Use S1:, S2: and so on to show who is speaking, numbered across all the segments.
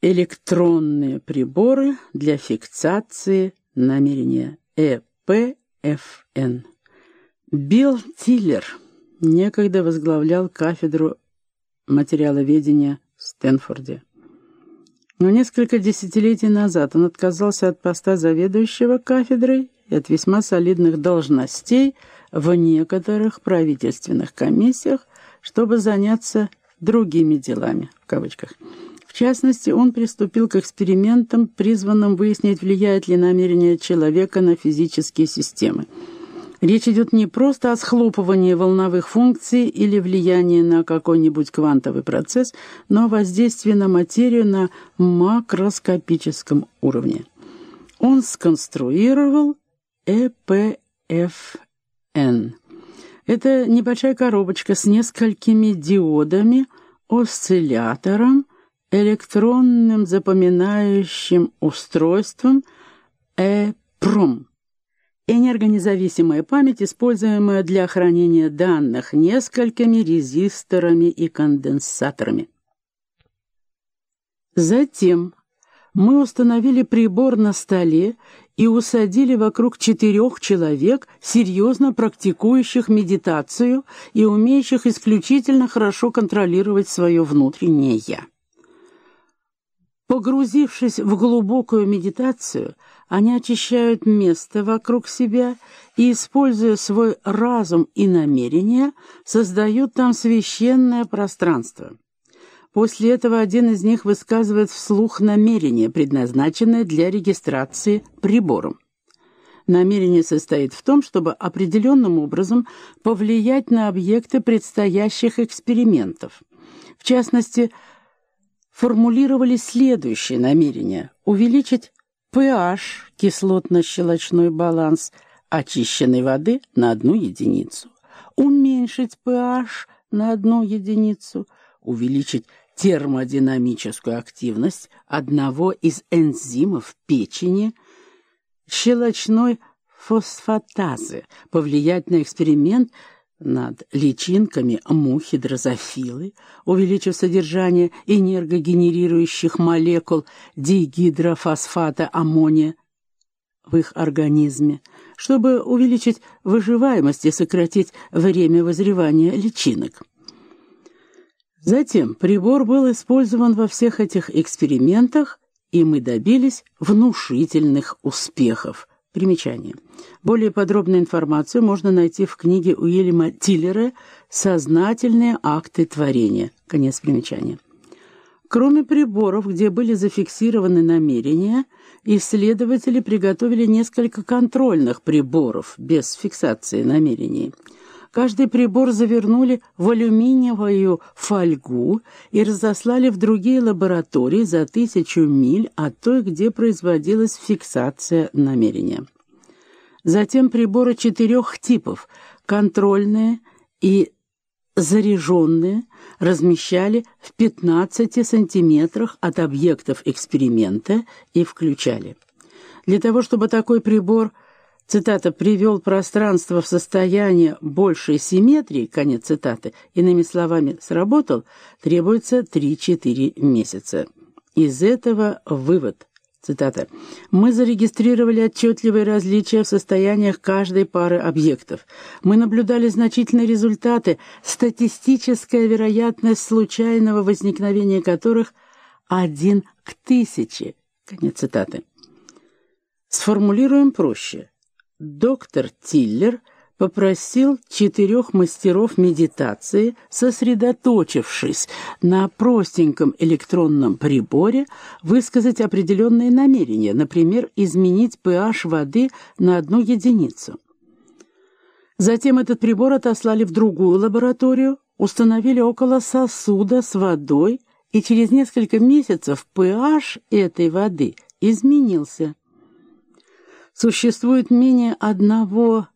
S1: Электронные приборы для фиксации намерения ЭПФН. Билл Тиллер некогда возглавлял кафедру материаловедения в Стэнфорде. Но несколько десятилетий назад он отказался от поста заведующего кафедрой и от весьма солидных должностей в некоторых правительственных комиссиях, чтобы заняться «другими делами», в кавычках. В частности, он приступил к экспериментам, призванным выяснить, влияет ли намерение человека на физические системы. Речь идет не просто о схлопывании волновых функций или влиянии на какой-нибудь квантовый процесс, но о воздействии на материю на макроскопическом уровне. Он сконструировал ЭПФН. Это небольшая коробочка с несколькими диодами, осциллятором, электронным запоминающим устройством ЭПРОМ. Энергонезависимая память, используемая для хранения данных несколькими резисторами и конденсаторами. Затем мы установили прибор на столе и усадили вокруг четырех человек, серьезно практикующих медитацию и умеющих исключительно хорошо контролировать свое внутреннее «я». Погрузившись в глубокую медитацию, они очищают место вокруг себя и, используя свой разум и намерения, создают там священное пространство. После этого один из них высказывает вслух намерение, предназначенное для регистрации прибором. Намерение состоит в том, чтобы определенным образом повлиять на объекты предстоящих экспериментов. В частности, формулировали следующее намерение – увеличить pH, кислотно-щелочной баланс, очищенной воды на одну единицу, уменьшить pH на одну единицу – увеличить термодинамическую активность одного из энзимов печени щелочной фосфатазы, повлиять на эксперимент над личинками мухи дрозофилы, увеличив содержание энергогенерирующих молекул дигидрофосфата аммония в их организме, чтобы увеличить выживаемость и сократить время вызревания личинок. Затем прибор был использован во всех этих экспериментах, и мы добились внушительных успехов. Примечание. Более подробную информацию можно найти в книге Уильяма Тиллера «Сознательные акты творения». Конец примечания. Кроме приборов, где были зафиксированы намерения, исследователи приготовили несколько контрольных приборов без фиксации намерений – Каждый прибор завернули в алюминиевую фольгу и разослали в другие лаборатории за тысячу миль от той, где производилась фиксация намерения. Затем приборы четырех типов – контрольные и заряженные – размещали в 15 сантиметрах от объектов эксперимента и включали. Для того, чтобы такой прибор – цитата, «привел пространство в состояние большей симметрии», конец цитаты, иными словами, сработал, требуется 3-4 месяца. Из этого вывод. Цитата. «Мы зарегистрировали отчетливые различия в состояниях каждой пары объектов. Мы наблюдали значительные результаты, статистическая вероятность случайного возникновения которых один к тысяче». Конец цитаты. Сформулируем проще. Доктор Тиллер попросил четырех мастеров медитации, сосредоточившись на простеньком электронном приборе, высказать определенные намерения, например, изменить pH воды на одну единицу. Затем этот прибор отослали в другую лабораторию, установили около сосуда с водой, и через несколько месяцев pH этой воды изменился. Существует менее одного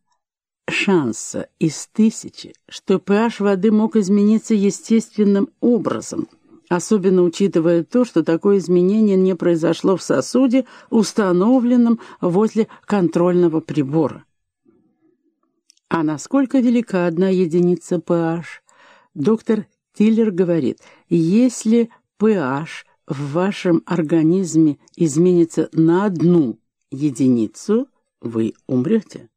S1: шанса из тысячи, что pH воды мог измениться естественным образом, особенно учитывая то, что такое изменение не произошло в сосуде, установленном возле контрольного прибора. А насколько велика одна единица pH? Доктор Тиллер говорит, если pH в вашем организме изменится на одну единицу, вы умрете.